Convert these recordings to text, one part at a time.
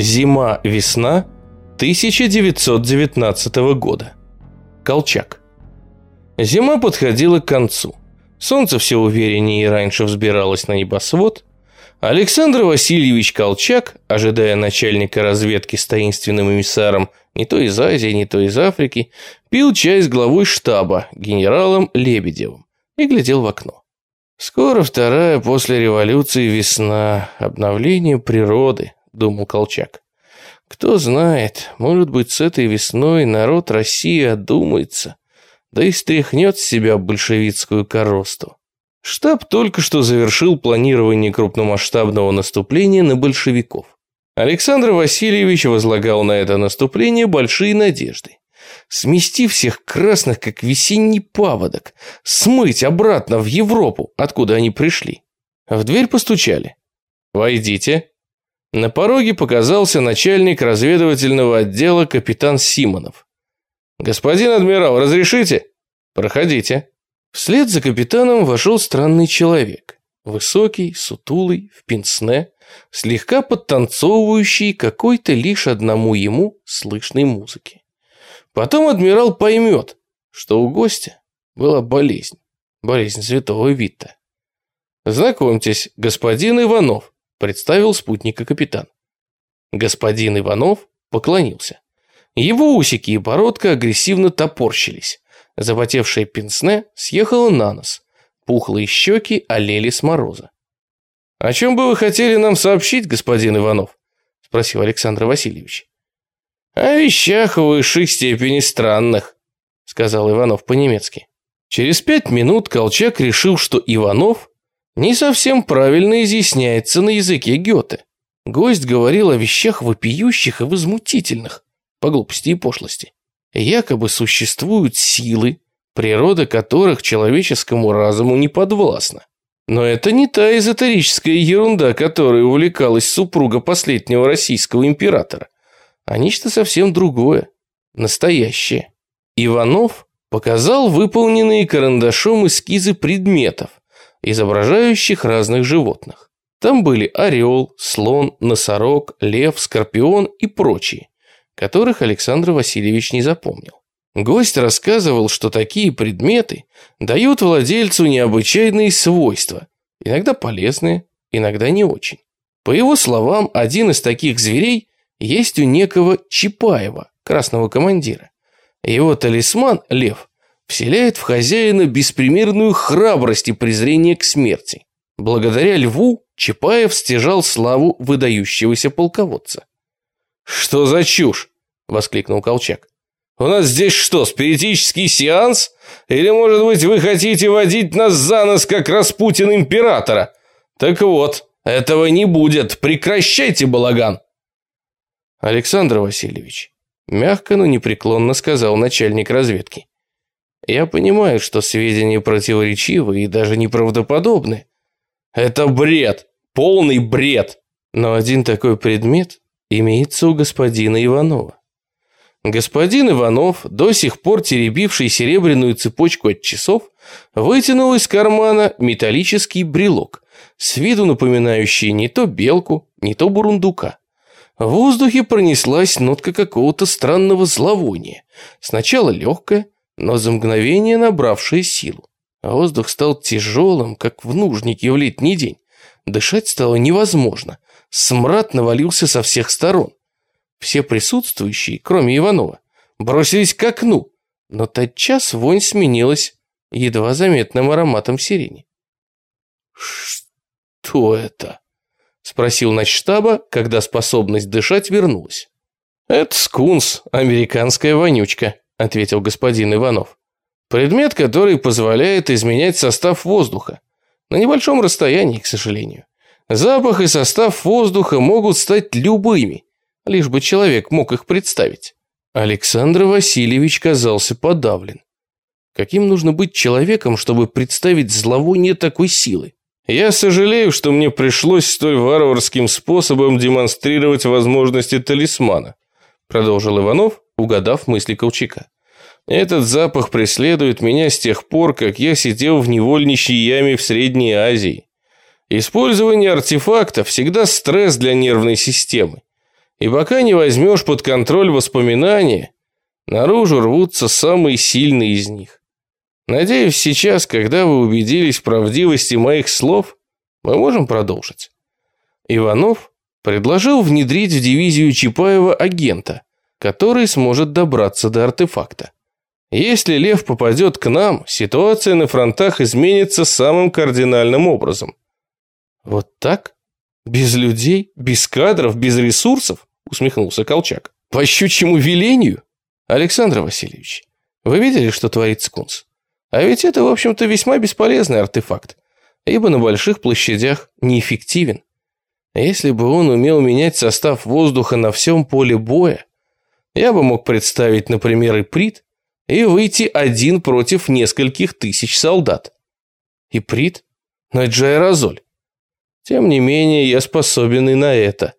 Зима-весна 1919 года. Колчак. Зима подходила к концу. Солнце все увереннее и раньше взбиралось на небосвод. Александр Васильевич Колчак, ожидая начальника разведки с таинственным эмиссаром не то из Азии, не то из Африки, пил чай с главой штаба, генералом Лебедевым, и глядел в окно. «Скоро вторая после революции весна, обновление природы», – думал Колчак. «Кто знает, может быть, с этой весной народ России одумается, да и стряхнет с себя большевистскую коросту. Штаб только что завершил планирование крупномасштабного наступления на большевиков. Александр Васильевич возлагал на это наступление большие надежды. Смести всех красных, как весенний паводок, смыть обратно в Европу, откуда они пришли. В дверь постучали. «Войдите». На пороге показался начальник разведывательного отдела капитан Симонов. «Господин адмирал, разрешите?» «Проходите». Вслед за капитаном вошел странный человек. Высокий, сутулый, в пенсне, слегка подтанцовывающий какой-то лишь одному ему слышной музыки. Потом адмирал поймет, что у гостя была болезнь, болезнь святого Вита. «Знакомьтесь, господин Иванов», – представил спутника капитан. Господин Иванов поклонился. Его усики и бородка агрессивно топорщились. Запотевшее пенсне съехало на нос. Пухлые щеки олели с мороза. «О чем бы вы хотели нам сообщить, господин Иванов?» Спросил Александр Васильевич. «О вещах в высшей степени странных», сказал Иванов по-немецки. Через пять минут Колчак решил, что Иванов не совсем правильно изъясняется на языке Гёте. Гость говорил о вещах вопиющих и возмутительных, по глупости и пошлости. Якобы существуют силы, природа которых человеческому разуму не подвластна. Но это не та эзотерическая ерунда, которой увлекалась супруга последнего российского императора, а нечто совсем другое, настоящее. Иванов показал выполненные карандашом эскизы предметов, изображающих разных животных. Там были орел, слон, носорог, лев, скорпион и прочие которых Александр Васильевич не запомнил. Гость рассказывал, что такие предметы дают владельцу необычайные свойства, иногда полезные, иногда не очень. По его словам, один из таких зверей есть у некого Чапаева, красного командира. Его талисман, лев, вселяет в хозяина беспримерную храбрость и презрение к смерти. Благодаря льву Чапаев стяжал славу выдающегося полководца. «Что за чушь?» – воскликнул Колчак. «У нас здесь что, спиритический сеанс? Или, может быть, вы хотите водить нас за нос, как Распутин императора? Так вот, этого не будет. Прекращайте балаган!» Александр Васильевич, мягко, но непреклонно сказал начальник разведки. «Я понимаю, что сведения противоречивы и даже неправдоподобны. Это бред, полный бред. Но один такой предмет имеется у господина Иванова. Господин Иванов, до сих пор теребивший серебряную цепочку от часов, вытянул из кармана металлический брелок, с виду напоминающий не то белку, не то бурундука. В воздухе пронеслась нотка какого-то странного зловония, сначала легкая, но за мгновение набравшая силу. Воздух стал тяжелым, как в нужнике в летний день. Дышать стало невозможно – Смрад навалился со всех сторон. Все присутствующие, кроме Иванова, бросились к окну, но тотчас вонь сменилась едва заметным ароматом сирени. «Что это?» – спросил начштаба, когда способность дышать вернулась. «Это скунс, американская вонючка», – ответил господин Иванов. «Предмет, который позволяет изменять состав воздуха. На небольшом расстоянии, к сожалению. Запах и состав воздуха могут стать любыми, лишь бы человек мог их представить. Александр Васильевич казался подавлен. Каким нужно быть человеком, чтобы представить зловоние такой силы? Я сожалею, что мне пришлось столь варварским способом демонстрировать возможности талисмана, продолжил Иванов, угадав мысли Колчака. Этот запах преследует меня с тех пор, как я сидел в невольничьей яме в Средней Азии. Использование артефакта всегда стресс для нервной системы. И пока не возьмешь под контроль воспоминания, наружу рвутся самые сильные из них. Надеюсь, сейчас, когда вы убедились в правдивости моих слов, мы можем продолжить. Иванов предложил внедрить в дивизию Чапаева агента, который сможет добраться до артефакта. Если Лев попадет к нам, ситуация на фронтах изменится самым кардинальным образом. Вот так? Без людей, без кадров, без ресурсов? Усмехнулся Колчак. По щучьему велению? Александр Васильевич, вы видели, что творит Скунс? А ведь это, в общем-то, весьма бесполезный артефакт, ибо на больших площадях неэффективен. Если бы он умел менять состав воздуха на всем поле боя, я бы мог представить, например, и Прит, и выйти один против нескольких тысяч солдат. Иприт? Но аэрозоль. Тем не менее, я способен и на это.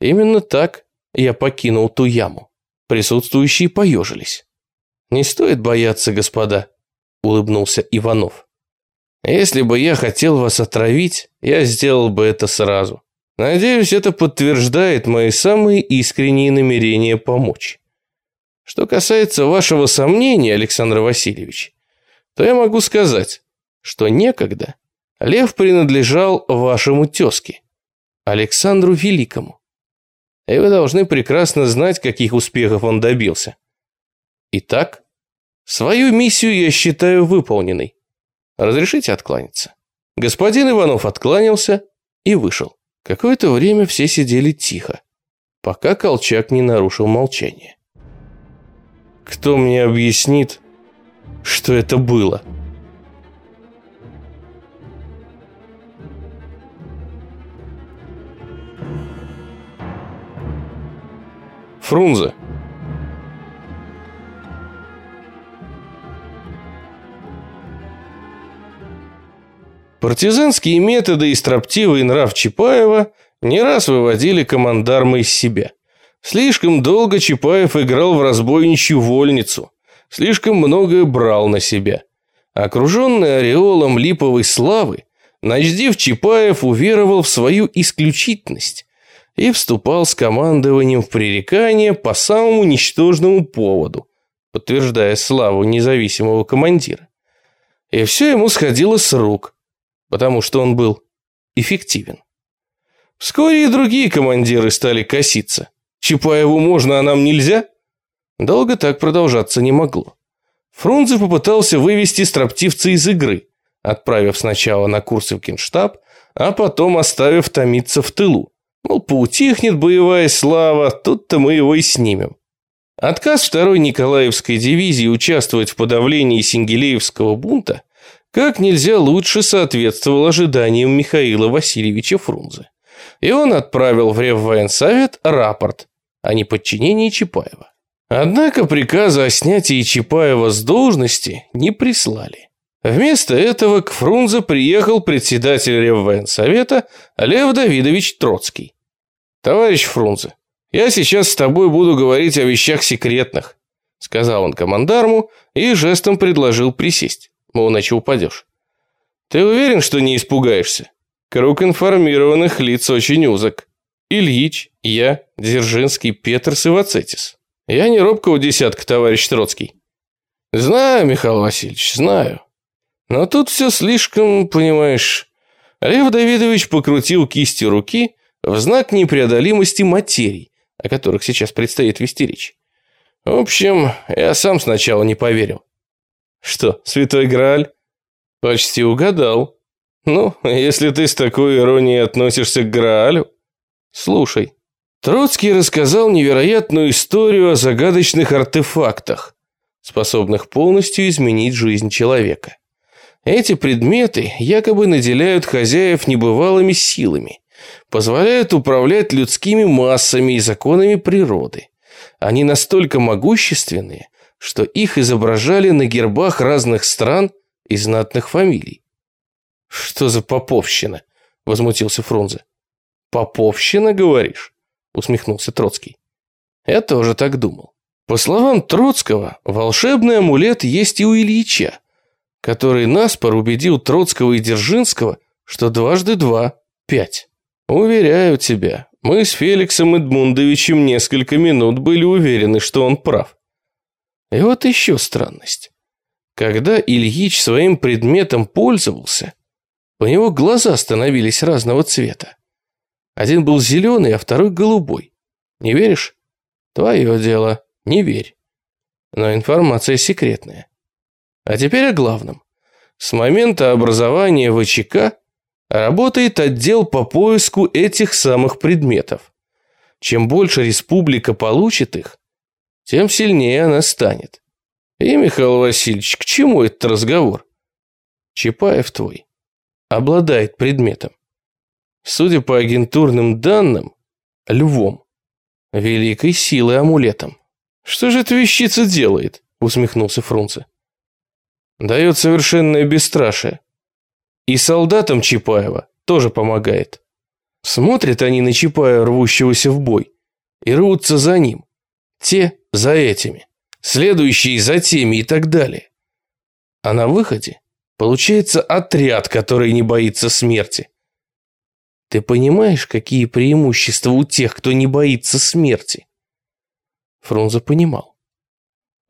Именно так я покинул ту яму. Присутствующие поежились. «Не стоит бояться, господа», – улыбнулся Иванов. «Если бы я хотел вас отравить, я сделал бы это сразу. Надеюсь, это подтверждает мои самые искренние намерения помочь. Что касается вашего сомнения, Александр Васильевич, то я могу сказать, что некогда лев принадлежал вашему тезке, Александру Великому. И вы должны прекрасно знать, каких успехов он добился. Итак, свою миссию я считаю выполненной. Разрешите откланяться? Господин Иванов откланялся и вышел. Какое-то время все сидели тихо, пока Колчак не нарушил молчание. Кто мне объяснит, что это было? Фрунзе. Партизанские методы и строптивый нрав Чапаева не раз выводили командарма из себя. Слишком долго Чапаев играл в разбойничью вольницу, слишком многое брал на себя. Окруженный ореолом липовой славы, Ночдив Чапаев уверовал в свою исключительность и вступал с командованием в пререкание по самому ничтожному поводу, подтверждая славу независимого командира. И все ему сходило с рук, потому что он был эффективен. Вскоре и другие командиры стали коситься – Чапаеву можно, а нам нельзя? Долго так продолжаться не могло. Фрунзе попытался вывести строптивца из игры, отправив сначала на курсы в Генштаб, а потом оставив томиться в тылу. Мол, поутихнет боевая слава, тут-то мы его и снимем. Отказ второй Николаевской дивизии участвовать в подавлении Сингелеевского бунта как нельзя лучше соответствовал ожиданиям Михаила Васильевича Фрунзе и он отправил в Реввоенсовет рапорт о неподчинении Чапаева. Однако приказа о снятии Чапаева с должности не прислали. Вместо этого к Фрунзе приехал председатель Реввоенсовета Лев Давидович Троцкий. «Товарищ Фрунзе, я сейчас с тобой буду говорить о вещах секретных», сказал он командарму и жестом предложил присесть, мол, иначе упадешь. «Ты уверен, что не испугаешься?» Круг информированных лиц очень узок. Ильич, я, Дзержинский, Петерс и Вацетис. Я не робкого десятка, товарищ Троцкий. Знаю, Михаил Васильевич, знаю. Но тут все слишком, понимаешь... Лев Давидович покрутил кистью руки в знак непреодолимости материй, о которых сейчас предстоит вести речь. В общем, я сам сначала не поверил. Что, святой Грааль? Почти угадал. Ну, если ты с такой иронией относишься к Граалю. Слушай, Троцкий рассказал невероятную историю о загадочных артефактах, способных полностью изменить жизнь человека. Эти предметы якобы наделяют хозяев небывалыми силами, позволяют управлять людскими массами и законами природы. Они настолько могущественные, что их изображали на гербах разных стран и знатных фамилий. «Что за поповщина?» – возмутился Фрунзе. «Поповщина, говоришь?» – усмехнулся Троцкий. «Я тоже так думал. По словам Троцкого, волшебный амулет есть и у Ильича, который наспор убедил Троцкого и Дзержинского, что дважды два – пять. Уверяю тебя, Мы с Феликсом Эдмундовичем несколько минут были уверены, что он прав. И вот еще странность. Когда Ильич своим предметом пользовался, у него глаза становились разного цвета. Один был зеленый, а второй голубой. Не веришь? Твое дело, не верь. Но информация секретная. А теперь о главном. С момента образования ВЧК работает отдел по поиску этих самых предметов. Чем больше республика получит их, тем сильнее она станет. И, Михаил Васильевич, к чему этот разговор? Чапаев твой обладает предметом. Судя по агентурным данным, львом. Великой силой амулетом. Что же эта вещица делает? Усмехнулся Фрунзе. Дает совершенное бесстрашие. И солдатам Чапаева тоже помогает. Смотрят они на Чапаева, рвущегося в бой, и рвутся за ним. Те за этими, следующие за теми и так далее. А на выходе получается отряд, который не боится смерти. Ты понимаешь, какие преимущества у тех, кто не боится смерти? Фрунзе понимал.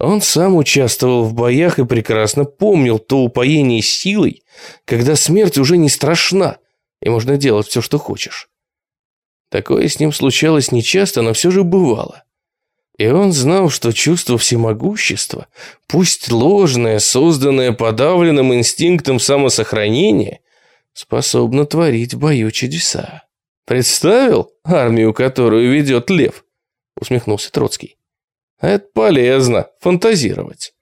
Он сам участвовал в боях и прекрасно помнил то упоение силой, когда смерть уже не страшна, и можно делать все, что хочешь. Такое с ним случалось нечасто, но все же бывало. И он знал, что чувство всемогущества, пусть ложное, созданное подавленным инстинктом самосохранения, способно творить в бою чудеса. «Представил армию, которую ведет лев?» усмехнулся Троцкий. Это полезно, фантазировать.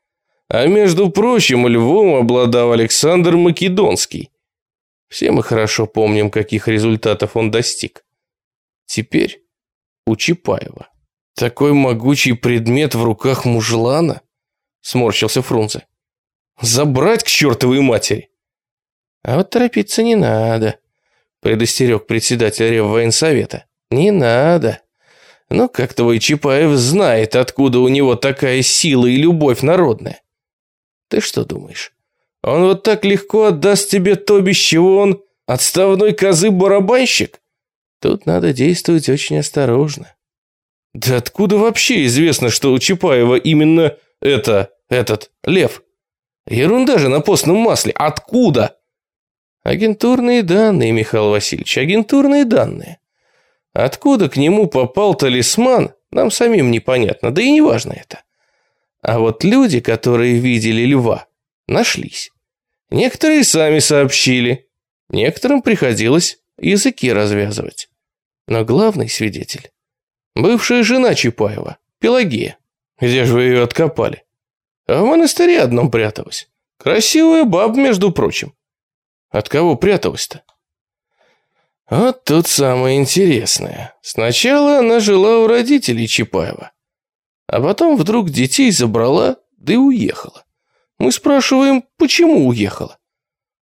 А между прочим, львом обладал Александр Македонский. Все мы хорошо помним, каких результатов он достиг. Теперь у Чапаева. Такой могучий предмет в руках мужлана? Сморщился Фрунзе. Забрать к чертовой матери. А вот торопиться не надо, предостерег председатель Реввоенсовета. Не надо. Но как твой Чапаев знает, откуда у него такая сила и любовь народная? Ты что думаешь, он вот так легко отдаст тебе то, без чего он отставной козы-барабанщик? Тут надо действовать очень осторожно. Да откуда вообще известно, что у Чапаева именно это, этот, лев? Ерунда же на постном масле. Откуда? Агентурные данные, Михаил Васильевич, агентурные данные. Откуда к нему попал талисман, нам самим непонятно, да и не важно это. А вот люди, которые видели льва, нашлись. Некоторые сами сообщили, некоторым приходилось языки развязывать. Но главный свидетель – бывшая жена Чапаева, Пелагея. Где же вы ее откопали? А в монастыре одном пряталась. Красивая баба, между прочим. От кого пряталась-то? Вот тут самое интересное. Сначала она жила у родителей Чапаева, а потом вдруг детей забрала, да и уехала. Мы спрашиваем, почему уехала.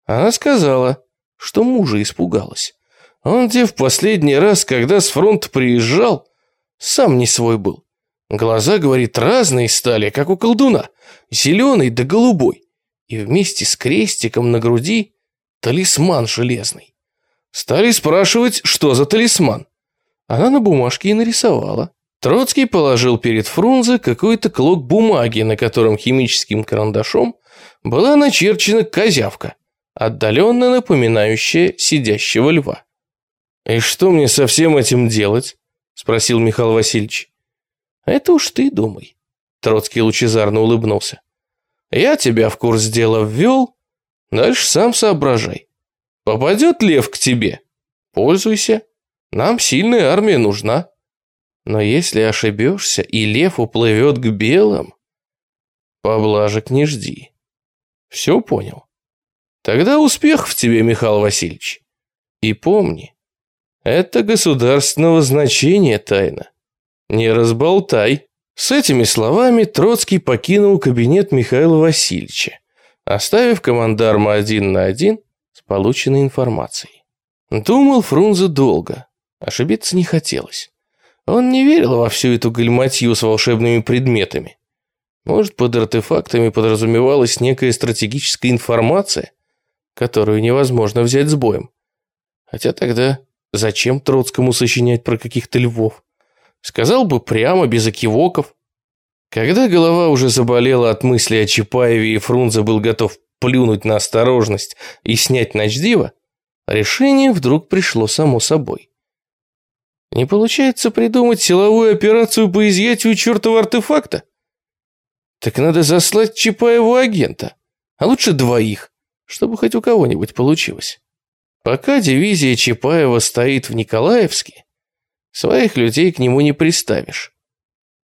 Она сказала, что мужа испугалась. Он где в последний раз, когда с фронта приезжал, сам не свой был. Глаза, говорит, разные стали, как у колдуна, зеленый да голубой. И вместе с крестиком на груди талисман железный. Стали спрашивать, что за талисман. Она на бумажке и нарисовала. Троцкий положил перед Фрунзе какой-то клок бумаги, на котором химическим карандашом была начерчена козявка, отдаленно напоминающая сидящего льва. «И что мне со всем этим делать?» – спросил Михаил Васильевич. «Это уж ты думай», – Троцкий лучезарно улыбнулся. «Я тебя в курс дела ввел, дальше сам соображай. Попадет лев к тебе? Пользуйся. Нам сильная армия нужна. Но если ошибешься, и лев уплывет к белым, поблажек не жди. Все понял? Тогда успех в тебе, Михаил Васильевич. И помни, это государственного значения тайна. Не разболтай. С этими словами Троцкий покинул кабинет Михаила Васильевича, оставив командарма один на один с полученной информацией. Думал Фрунзе долго, ошибиться не хотелось. Он не верил во всю эту гальматью с волшебными предметами. Может, под артефактами подразумевалась некая стратегическая информация, которую невозможно взять с боем. Хотя тогда Зачем Троцкому сочинять про каких-то львов? Сказал бы прямо, без окивоков. Когда голова уже заболела от мысли о Чапаеве и Фрунзе был готов плюнуть на осторожность и снять ночдива, решение вдруг пришло само собой. Не получается придумать силовую операцию по изъятию чертова артефакта? Так надо заслать Чапаеву агента, а лучше двоих, чтобы хоть у кого-нибудь получилось. Пока дивизия Чапаева стоит в Николаевске, своих людей к нему не приставишь.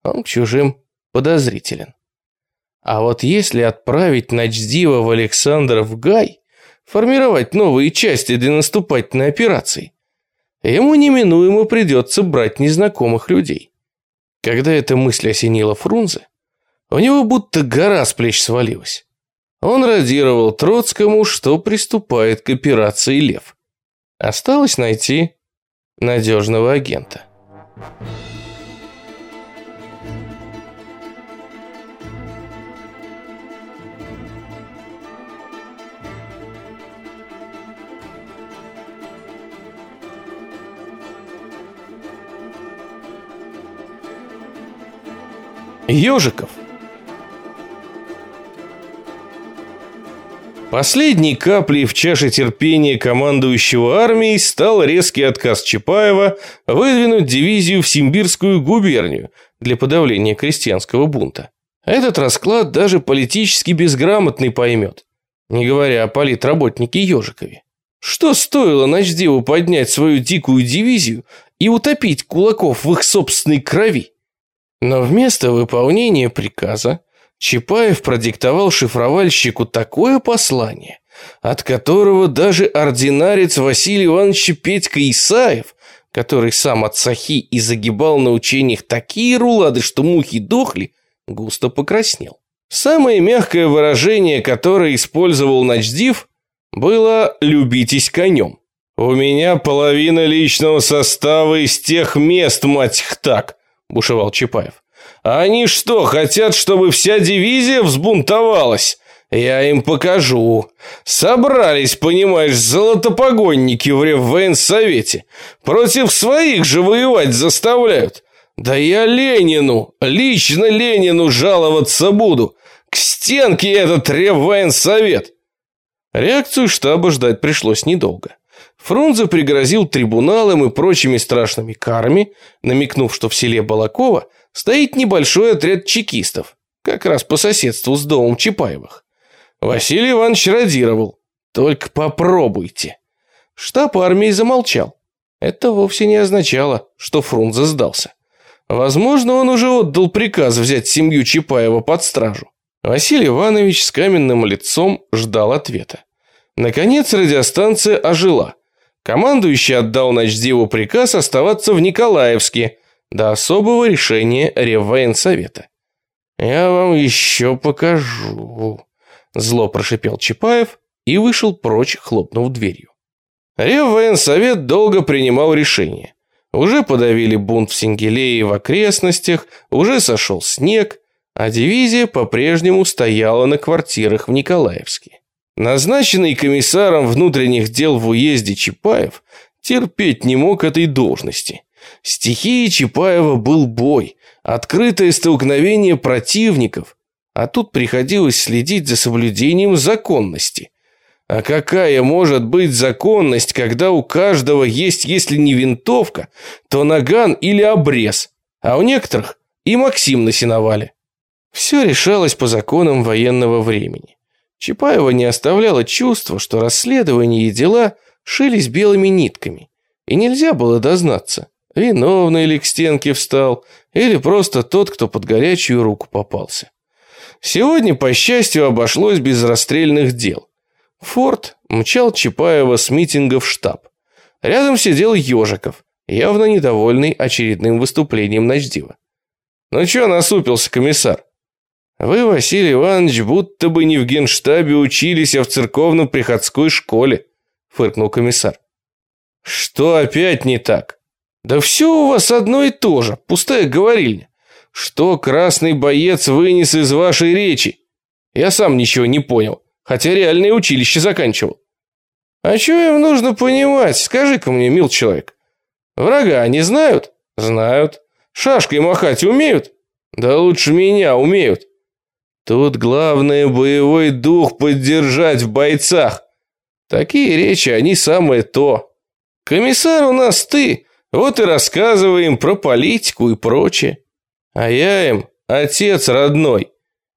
Он к чужим подозрителен. А вот если отправить Ночдива в Александров Гай, формировать новые части для наступательной операции, ему неминуемо придется брать незнакомых людей. Когда эта мысль осенила Фрунзе, у него будто гора с плеч свалилась. Он радировал Троцкому, что приступает к операции «Лев». Осталось найти надежного агента. Ежиков. Последней каплей в чаше терпения командующего армией стал резкий отказ Чапаева выдвинуть дивизию в Симбирскую губернию для подавления крестьянского бунта. Этот расклад даже политически безграмотный поймет, не говоря о политработнике Ежикове. Что стоило Ночдеву поднять свою дикую дивизию и утопить кулаков в их собственной крови? Но вместо выполнения приказа Чапаев продиктовал шифровальщику такое послание, от которого даже ординарец Василий Иванович Петька Исаев, который сам от сахи и загибал на учениях такие рулады, что мухи дохли, густо покраснел. Самое мягкое выражение, которое использовал Ночдив, было «любитесь конем». «У меня половина личного состава из тех мест, мать их так», – бушевал Чапаев. «Они что, хотят, чтобы вся дивизия взбунтовалась? Я им покажу. Собрались, понимаешь, золотопогонники в Реввоенсовете. Против своих же воевать заставляют. Да я Ленину, лично Ленину жаловаться буду. К стенке этот Реввоенсовет!» Реакцию штаба ждать пришлось недолго. Фрунзе пригрозил трибуналом и прочими страшными карами, намекнув, что в селе Балакова стоит небольшой отряд чекистов, как раз по соседству с домом Чапаевых. Василий Иванович радировал. «Только попробуйте». Штаб армии замолчал. Это вовсе не означало, что Фрунзе сдался. Возможно, он уже отдал приказ взять семью Чапаева под стражу. Василий Иванович с каменным лицом ждал ответа. Наконец радиостанция ожила. Командующий отдал Ночдеву приказ оставаться в Николаевске до особого решения Реввоенсовета. «Я вам еще покажу», – зло прошипел Чапаев и вышел прочь, хлопнув дверью. Реввоенсовет долго принимал решение. Уже подавили бунт в Сингелее и в окрестностях, уже сошел снег, а дивизия по-прежнему стояла на квартирах в Николаевске. Назначенный комиссаром внутренних дел в уезде Чапаев терпеть не мог этой должности. Стихией Чапаева был бой, открытое столкновение противников, а тут приходилось следить за соблюдением законности. А какая может быть законность, когда у каждого есть, если не винтовка, то наган или обрез, а у некоторых и Максим на сеновале? Все решалось по законам военного времени. Чапаева не оставляло чувство, что расследование и дела шились белыми нитками, и нельзя было дознаться, виновный ли к стенке встал, или просто тот, кто под горячую руку попался. Сегодня, по счастью, обошлось без расстрельных дел. Форд мчал Чапаева с митинга в штаб. Рядом сидел Ежиков, явно недовольный очередным выступлением Ночдива. «Ну чё насупился комиссар? Вы, Василий Иванович, будто бы не в генштабе учились, а в церковно-приходской школе, фыркнул комиссар. Что опять не так? Да все у вас одно и то же, пустая говорильня. Что красный боец вынес из вашей речи? Я сам ничего не понял, хотя реальное училище заканчивал. А что им нужно понимать, скажи-ка мне, мил человек? Врага они знают? Знают. Шашкой махать умеют? Да лучше меня умеют. Тут главное боевой дух поддержать в бойцах. Такие речи, они самое то. Комиссар у нас ты, вот и рассказываем про политику и прочее. А я им отец родной.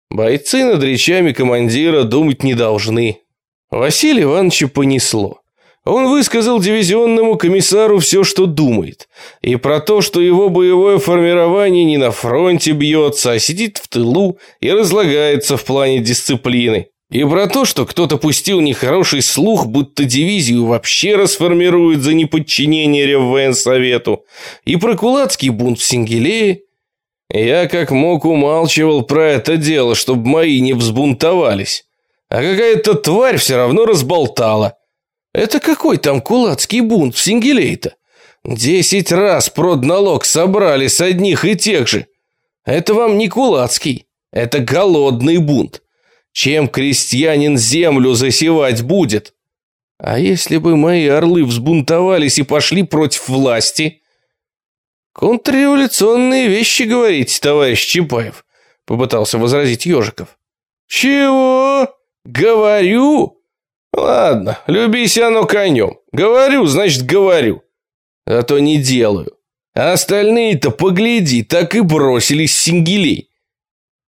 Бойцы над речами командира думать не должны. Василия Ивановича понесло. Он высказал дивизионному комиссару все, что думает. И про то, что его боевое формирование не на фронте бьется, а сидит в тылу и разлагается в плане дисциплины. И про то, что кто-то пустил нехороший слух, будто дивизию вообще расформируют за неподчинение Реввоенсовету. И про кулацкий бунт в Сингелее. Я как мог умалчивал про это дело, чтобы мои не взбунтовались. А какая-то тварь все равно разболтала. Это какой там кулацкий бунт в Сингелей-то? Десять раз продналог собрали с одних и тех же. Это вам не кулацкий, это голодный бунт. Чем крестьянин землю засевать будет? А если бы мои орлы взбунтовались и пошли против власти? Контрреволюционные вещи говорите, товарищ Чапаев, попытался возразить Ежиков. Чего? Говорю? Ладно, любись оно конем. Говорю, значит говорю. А то не делаю. А остальные-то, погляди, так и бросились сингелей.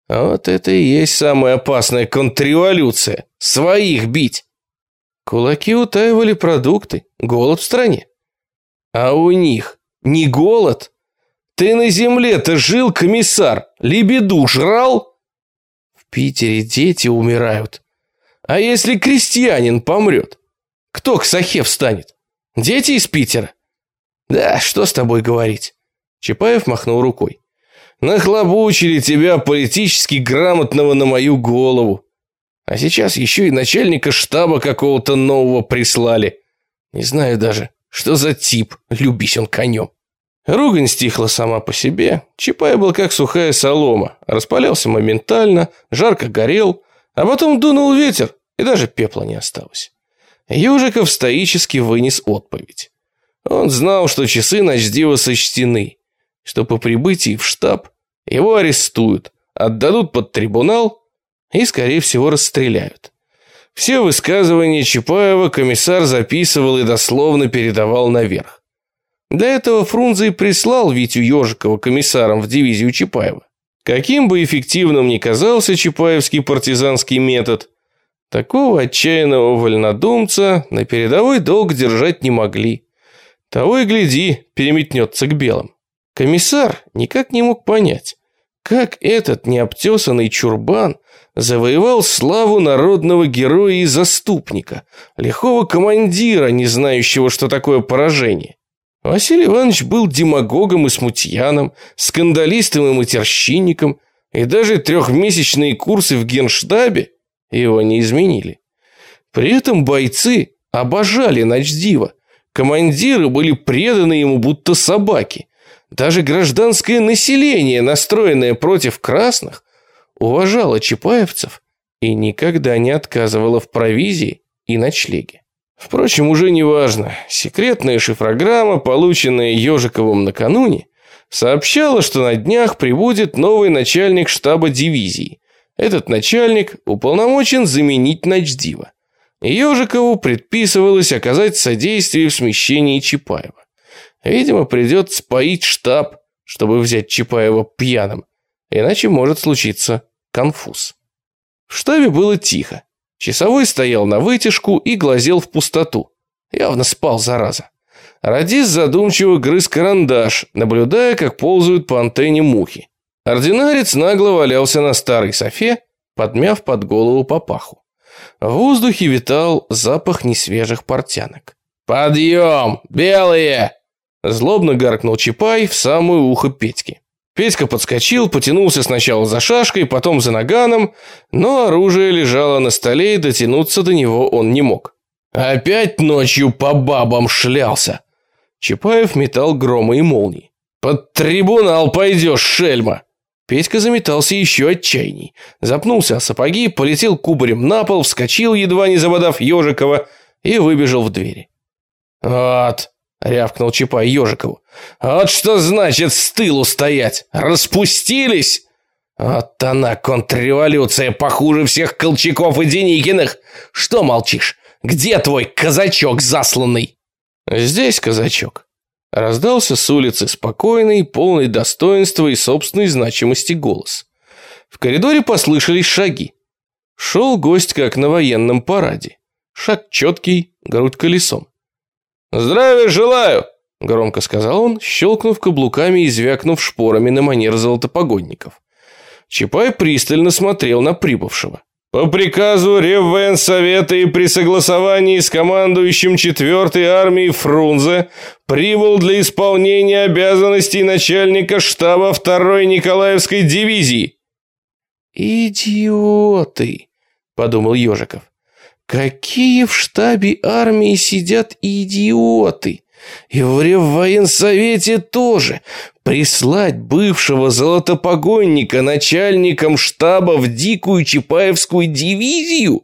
Вот это и есть самая опасная контрреволюция. Своих бить. Кулаки утаивали продукты, голод в стране. А у них не голод. Ты на земле-то жил, комиссар, лебеду жрал? В Питере дети умирают. А если крестьянин помрет? Кто к сахе встанет? Дети из Питера? Да, что с тобой говорить? Чапаев махнул рукой. Нахлобучили тебя политически грамотного на мою голову. А сейчас еще и начальника штаба какого-то нового прислали. Не знаю даже, что за тип, любись он конем. Ругань стихла сама по себе. Чапай был как сухая солома. Распалялся моментально, жарко горел, а потом дунул ветер, и даже пепла не осталось. Южиков стоически вынес отповедь. Он знал, что часы Ночдива сочтены, что по прибытии в штаб его арестуют, отдадут под трибунал и, скорее всего, расстреляют. Все высказывания Чапаева комиссар записывал и дословно передавал наверх. Для этого Фрунзе и прислал Витю Ежикова комиссаром в дивизию Чапаева. Каким бы эффективным ни казался чапаевский партизанский метод, Такого отчаянного вольнодумца на передовой долг держать не могли. Того и гляди, переметнется к белым. Комиссар никак не мог понять, как этот необтесанный чурбан завоевал славу народного героя и заступника, лихого командира, не знающего, что такое поражение. Василий Иванович был демагогом и смутьяном, скандалистом и матерщинником, и даже трехмесячные курсы в генштабе его не изменили. При этом бойцы обожали Ночдива. Командиры были преданы ему будто собаки. Даже гражданское население, настроенное против красных, уважало чапаевцев и никогда не отказывало в провизии и ночлеге. Впрочем, уже не важно. Секретная шифрограмма, полученная Ежиковым накануне, сообщала, что на днях прибудет новый начальник штаба дивизии, этот начальник уполномочен заменить Ночдива. Ежикову предписывалось оказать содействие в смещении Чапаева. Видимо, придется поить штаб, чтобы взять Чапаева пьяным, иначе может случиться конфуз. В штабе было тихо. Часовой стоял на вытяжку и глазел в пустоту. Явно спал, зараза. Радис задумчиво грыз карандаш, наблюдая, как ползают по антенне мухи. Ординарец нагло валялся на старой софе, подмяв под голову папаху. В воздухе витал запах несвежих портянок. «Подъем, белые!» Злобно гаркнул Чапай в самое ухо Петьки. Петька подскочил, потянулся сначала за шашкой, потом за наганом, но оружие лежало на столе, и дотянуться до него он не мог. «Опять ночью по бабам шлялся!» Чапаев метал громы и молнии. «Под трибунал пойдешь, шельма!» Петька заметался еще отчаянней. Запнулся о сапоги, полетел кубарем на пол, вскочил, едва не забодав Ежикова, и выбежал в двери. «Вот, рявкнул Чапай Ежикову. «Вот что значит с тылу стоять! Распустились!» «Вот она, контрреволюция, похуже всех Колчаков и Деникиных! Что молчишь? Где твой казачок засланный?» «Здесь казачок», — раздался с улицы спокойный, полный достоинства и собственной значимости голос. В коридоре послышались шаги. Шел гость, как на военном параде. Шаг четкий, грудь колесом. «Здравия желаю!» – громко сказал он, щелкнув каблуками и звякнув шпорами на манер золотопогодников. Чапай пристально смотрел на прибывшего. По приказу Реввоенсовета и при согласовании с командующим 4-й армией Фрунзе прибыл для исполнения обязанностей начальника штаба 2-й Николаевской дивизии. «Идиоты!» – подумал Ежиков. «Какие в штабе армии сидят идиоты!» И в Реввоенсовете тоже. Прислать бывшего золотопогонника начальником штаба в дикую Чапаевскую дивизию?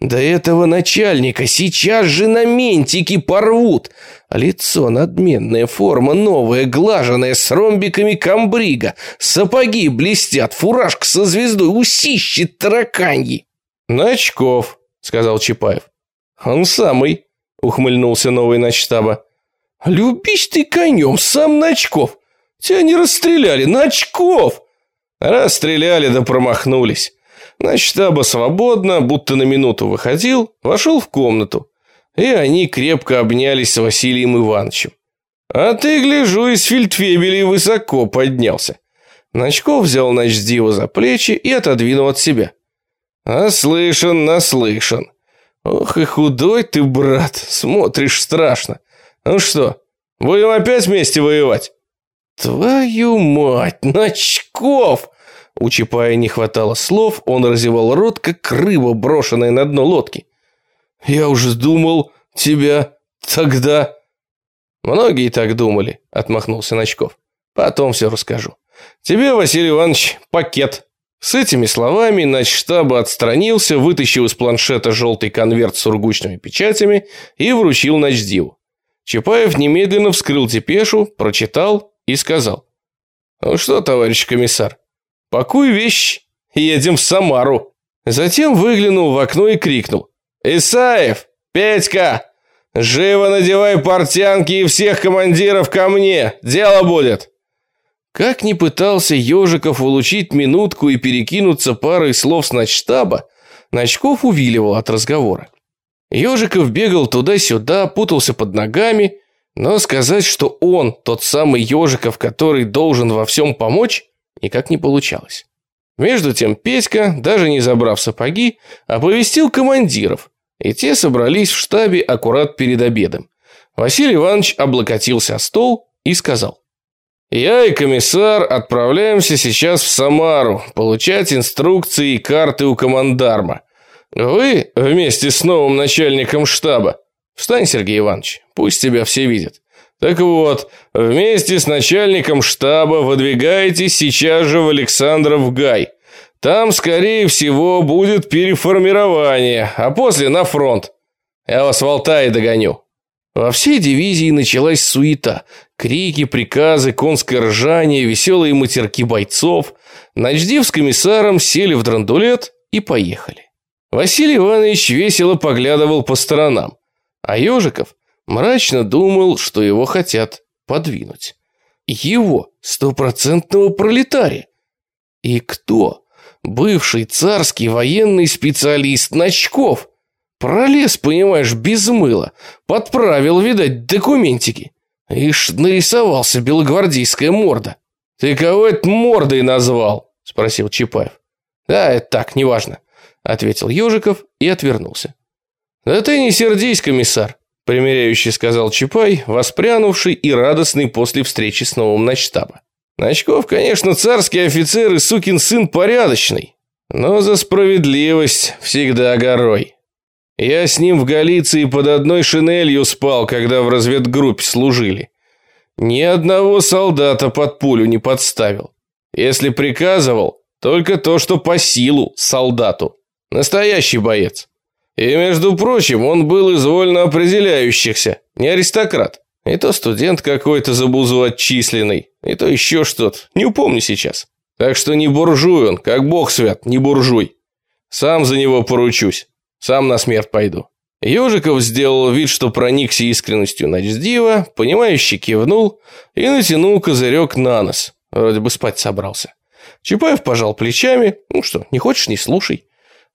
До этого начальника сейчас же на ментики порвут. Лицо надменная, форма новая, глаженная, с ромбиками камбрига. Сапоги блестят, фуражка со звездой, усищи тараканьи. «Начков», — сказал Чапаев. «Он самый», — ухмыльнулся новый начштаба. «Любишь ты конем, сам Начков! Тебя не расстреляли, Начков!» Расстреляли да промахнулись. Начтаба свободно, будто на минуту выходил, вошел в комнату. И они крепко обнялись с Василием Ивановичем. А ты, гляжу, из фельдфебелей высоко поднялся. Начков взял Начдива за плечи и отодвинул от себя. «Наслышан, наслышан. Ох и худой ты, брат, смотришь страшно. Ну что, будем опять вместе воевать? Твою мать, Ночков! У Чапая не хватало слов, он разевал рот, как рыба, брошенная на дно лодки. Я уже думал, тебя тогда... Многие так думали, отмахнулся Ночков. Потом все расскажу. Тебе, Василий Иванович, пакет. С этими словами начштаба отстранился, вытащил из планшета желтый конверт с сургучными печатями и вручил начдиву. Чапаев немедленно вскрыл депешу, прочитал и сказал. «Ну что, товарищ комиссар, пакуй вещь, едем в Самару». Затем выглянул в окно и крикнул. «Исаев! Петька! Живо надевай портянки и всех командиров ко мне! Дело будет!» Как ни пытался Ежиков улучить минутку и перекинуться парой слов с начштаба, Ночков увиливал от разговора. Ежиков бегал туда-сюда, путался под ногами, но сказать, что он тот самый Ежиков, который должен во всем помочь, никак не получалось. Между тем Петька, даже не забрав сапоги, оповестил командиров, и те собрались в штабе аккурат перед обедом. Василий Иванович облокотился о стол и сказал. «Я и комиссар отправляемся сейчас в Самару получать инструкции и карты у командарма. Вы вместе с новым начальником штаба. Встань, Сергей Иванович, пусть тебя все видят. Так вот, вместе с начальником штаба выдвигаетесь сейчас же в Александров Гай. Там, скорее всего, будет переформирование, а после на фронт. Я вас в Алтае догоню. Во всей дивизии началась суета. Крики, приказы, конское ржание, веселые матерки бойцов. Начдив с комиссаром сели в драндулет и поехали. Василий Иванович весело поглядывал по сторонам, а Ежиков мрачно думал, что его хотят подвинуть. Его, стопроцентного пролетария. И кто? Бывший царский военный специалист Ночков. Пролез, понимаешь, без мыла. Подправил, видать, документики. Ишь, нарисовался белогвардейская морда. «Ты кого это мордой назвал?» – спросил Чапаев. «Да, это так, неважно ответил Ежиков и отвернулся. «Да ты не сердись, комиссар», – примиряющий сказал Чапай, воспрянувший и радостный после встречи с новым начштаба. «Ночков, конечно, царский офицер и сукин сын порядочный, но за справедливость всегда горой. Я с ним в Галиции под одной шинелью спал, когда в разведгруппе служили. Ни одного солдата под пулю не подставил. Если приказывал, только то, что по силу солдату. Настоящий боец. И, между прочим, он был из вольно определяющихся, не аристократ. И то студент какой-то за бузу отчисленный, и то еще что-то, не упомню сейчас. Так что не буржуй он, как бог свят, не буржуй. Сам за него поручусь, сам на смерть пойду. Ежиков сделал вид, что проникся искренностью Ночдива, понимающе кивнул и натянул козырек на нос. Вроде бы спать собрался. Чапаев пожал плечами. Ну что, не хочешь, не слушай.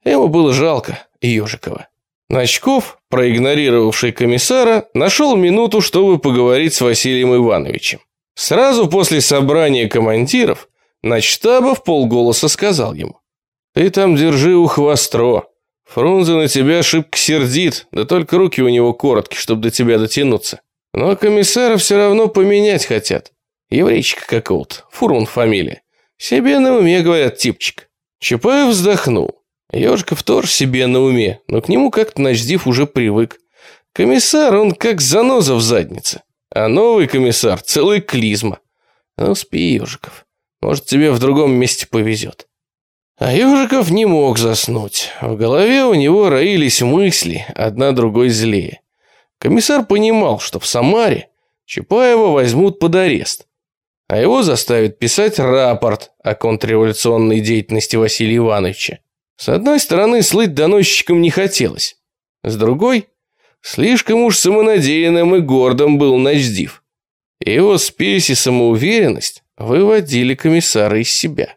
Ему было жалко Ежикова. Ночков, проигнорировавший комиссара, нашел минуту, чтобы поговорить с Василием Ивановичем. Сразу после собрания командиров Начтабов полголоса сказал ему. «Ты там держи ухо востро. Фрунзе на тебя шибко сердит, да только руки у него короткие, чтобы до тебя дотянуться. Но комиссара все равно поменять хотят. Еврейчика какого-то, Фурман фамилия. Себе на уме, говорят, типчик». Чапаев вздохнул. Ежиков тоже себе на уме, но к нему как-то Ночдив уже привык. Комиссар, он как заноза в заднице. А новый комиссар – целый клизма. Ну, спи, Ежиков. Может, тебе в другом месте повезет. А Ежиков не мог заснуть. В голове у него роились мысли, одна другой злее. Комиссар понимал, что в Самаре Чапаева возьмут под арест, а его заставят писать рапорт о контрреволюционной деятельности Василия Ивановича. С одной стороны, слыть доносчиком не хотелось. С другой, слишком уж самонадеянным и гордым был Ночдив. Его спесь и самоуверенность выводили комиссара из себя.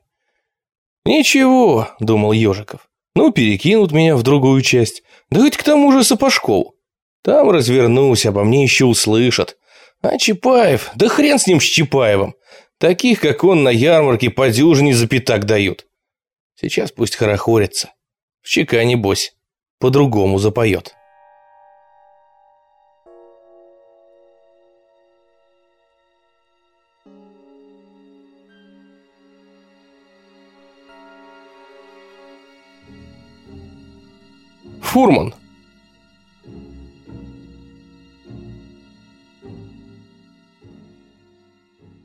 «Ничего», — думал Ежиков, — «ну, перекинут меня в другую часть, да хоть к тому же Сапожкову. Там развернусь, обо мне еще услышат. А Чапаев, да хрен с ним с Чапаевым. Таких, как он, на ярмарке по дюжине за пятак дают. Сейчас пусть хорохорится. В ЧК, небось, по-другому запоет». Фурман.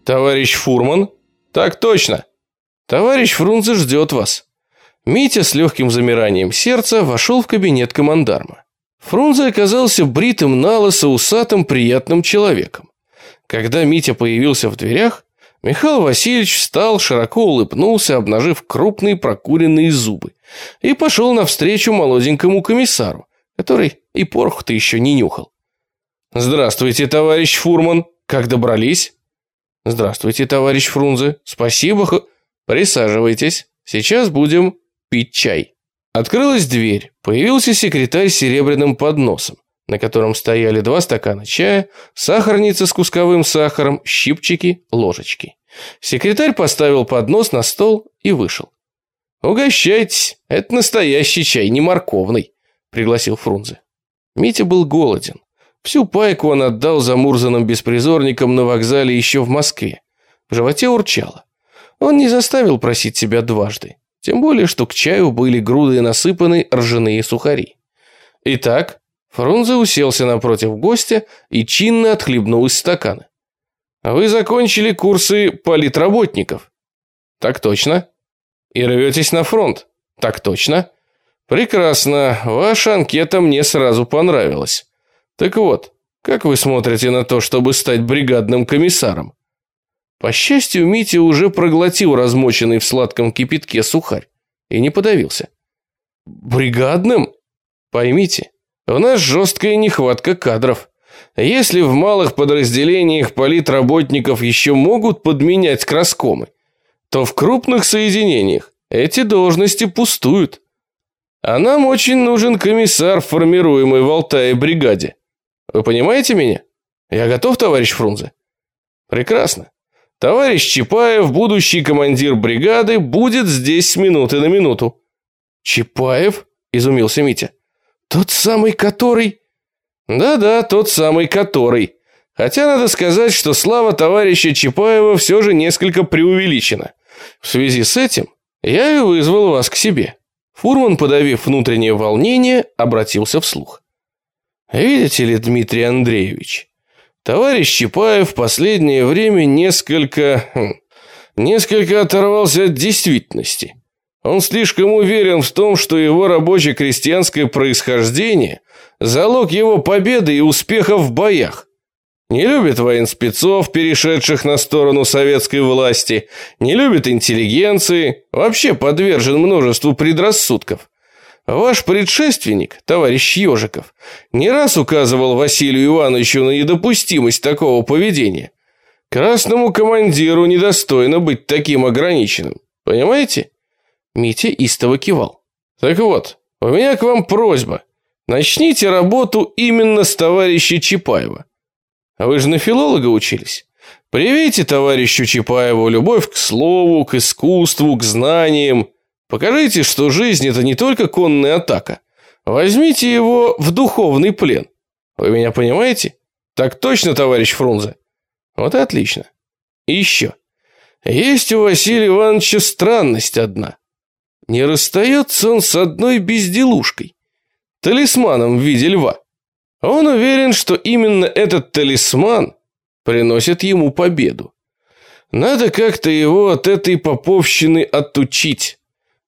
Товарищ Фурман? Так точно. Товарищ Фрунзе ждет вас. Митя с легким замиранием сердца вошел в кабинет командарма. Фрунзе оказался бритым налысо усатым приятным человеком. Когда Митя появился в дверях, Михаил Васильевич встал, широко улыбнулся, обнажив крупные прокуренные зубы, и пошел навстречу молоденькому комиссару, который и порох-то еще не нюхал. «Здравствуйте, товарищ Фурман. Как добрались?» «Здравствуйте, товарищ Фрунзе. Спасибо. Присаживайтесь. Сейчас будем пить чай». Открылась дверь. Появился секретарь с серебряным подносом на котором стояли два стакана чая, сахарница с кусковым сахаром, щипчики, ложечки. Секретарь поставил поднос на стол и вышел. «Угощайтесь, это настоящий чай, не морковный», – пригласил Фрунзе. Митя был голоден. Всю пайку он отдал замурзанным беспризорникам на вокзале еще в Москве. В животе урчало. Он не заставил просить себя дважды. Тем более, что к чаю были груды насыпаны ржаные сухари. Итак, Фрунзе уселся напротив гостя и чинно отхлебнул из стакана. «Вы закончили курсы политработников?» «Так точно». «И рветесь на фронт?» «Так точно». «Прекрасно. Ваша анкета мне сразу понравилась. Так вот, как вы смотрите на то, чтобы стать бригадным комиссаром?» По счастью, Митя уже проглотил размоченный в сладком кипятке сухарь и не подавился. «Бригадным? Поймите, у нас жесткая нехватка кадров. Если в малых подразделениях политработников еще могут подменять краскомы, то в крупных соединениях эти должности пустуют. А нам очень нужен комиссар, формируемый в Алтае бригаде. Вы понимаете меня? Я готов, товарищ Фрунзе? Прекрасно. Товарищ Чапаев, будущий командир бригады, будет здесь с минуты на минуту. Чапаев? Изумился Митя. «Тот самый который?» «Да-да, тот самый который. Хотя надо сказать, что слава товарища Чапаева все же несколько преувеличена. В связи с этим я и вызвал вас к себе». Фурман, подавив внутреннее волнение, обратился вслух. «Видите ли, Дмитрий Андреевич, товарищ Чапаев в последнее время несколько... Хм, несколько оторвался от действительности». Он слишком уверен в том, что его рабоче-крестьянское происхождение – залог его победы и успеха в боях. Не любит военспецов, перешедших на сторону советской власти, не любит интеллигенции, вообще подвержен множеству предрассудков. Ваш предшественник, товарищ Ежиков, не раз указывал Василию Ивановичу на недопустимость такого поведения. Красному командиру недостойно быть таким ограниченным. Понимаете? Митя истово кивал. Так вот, у меня к вам просьба. Начните работу именно с товарища Чапаева. А вы же на филолога учились. Привейте товарищу Чапаеву любовь к слову, к искусству, к знаниям. Покажите, что жизнь – это не только конная атака. Возьмите его в духовный плен. Вы меня понимаете? Так точно, товарищ Фрунзе? Вот и отлично. И еще. Есть у Василия Ивановича странность одна. Не расстается он с одной безделушкой. Талисманом в виде льва. Он уверен, что именно этот талисман приносит ему победу. Надо как-то его от этой поповщины отучить.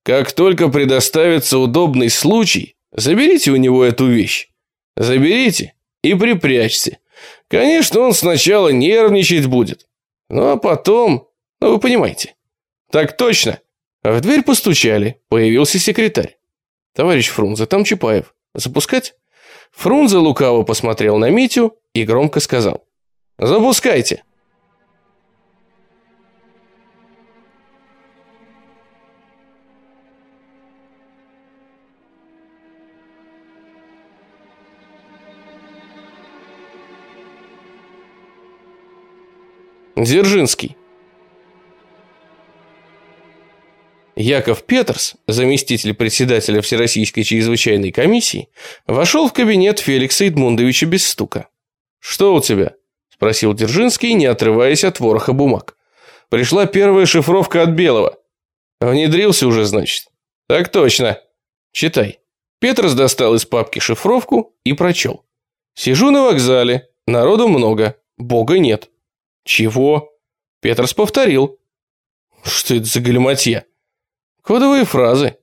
Как только предоставится удобный случай, заберите у него эту вещь. Заберите и припрячьте. Конечно, он сначала нервничать будет, ну а потом, ну вы понимаете. Так точно. В дверь постучали, появился секретарь. Товарищ Фрунзе, там Чапаев. Запускать? Фрунзе лукаво посмотрел на Митю и громко сказал. Запускайте. Дзержинский. Яков Петерс, заместитель председателя Всероссийской чрезвычайной комиссии, вошел в кабинет Феликса Эдмундовича без стука. «Что у тебя?» – спросил Дзержинский, не отрываясь от вороха бумаг. «Пришла первая шифровка от Белого». «Внедрился уже, значит?» «Так точно. Читай». Петрос достал из папки шифровку и прочел. «Сижу на вокзале, народу много, бога нет». «Чего?» Петрос повторил. «Что это за галиматья?» «Кодовые фразы.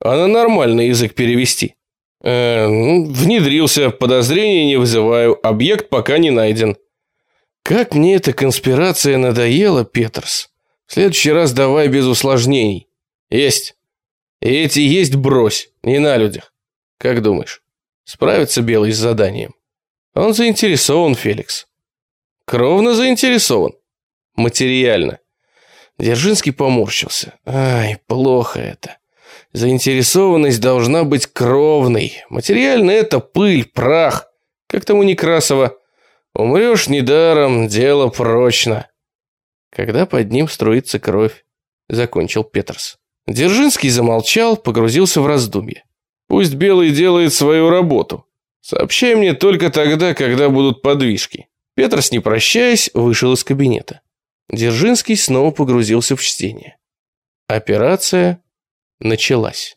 А на нормальный язык перевести?» э, ну, «Внедрился, подозрения не вызываю, объект пока не найден». «Как мне эта конспирация надоела, Петрос. В следующий раз давай без усложнений». «Есть. Эти есть брось, не на людях. Как думаешь, справится Белый с заданием?» «Он заинтересован, Феликс». Кровно заинтересован. Материально. Дзержинский поморщился. Ай, плохо это. Заинтересованность должна быть кровной. Материально это пыль, прах. Как там у Некрасова? Умрешь недаром, дело прочно. Когда под ним струится кровь, закончил Петерс. Дзержинский замолчал, погрузился в раздумье. Пусть Белый делает свою работу. Сообщай мне только тогда, когда будут подвижки. Петрос, не прощаясь, вышел из кабинета. Дзержинский снова погрузился в чтение. Операция началась.